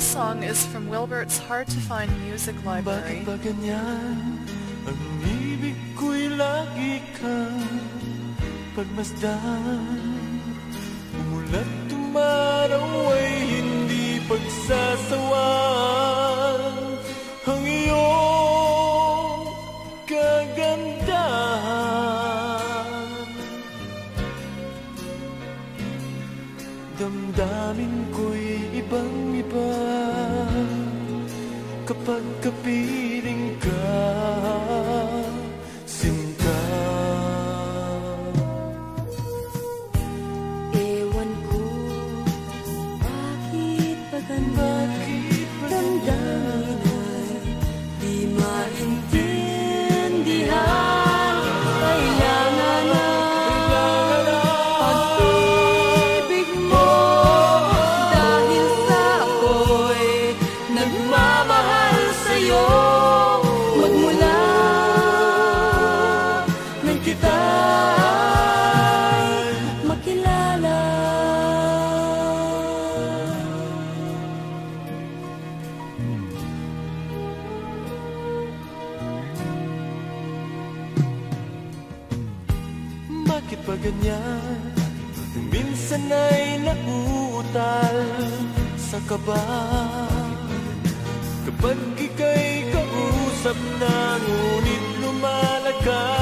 This song is from Wilbert's Hard to Find Music Library. Bakit ba ganyan? Ang ibig lagi kang pagmasdan Umulat tumaraw ay hindi pagsasawan Damdamin ko'y ibang iba. Kapag kapiling ka Bakit ba ganyan? Minsan ay nauutal sa kaba Kapag ika'y kausap na Ngunit lumalakas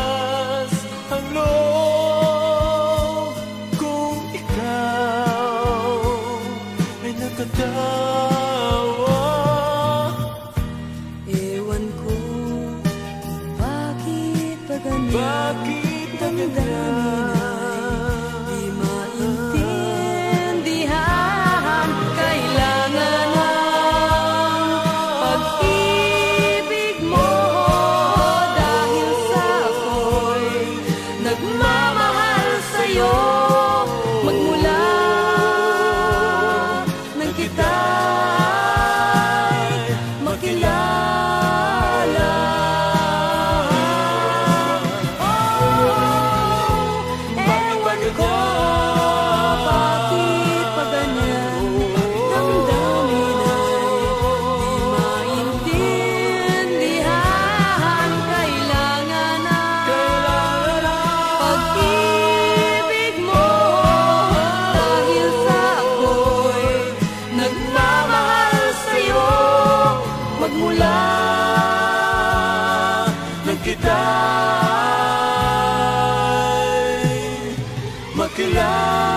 maquilhar.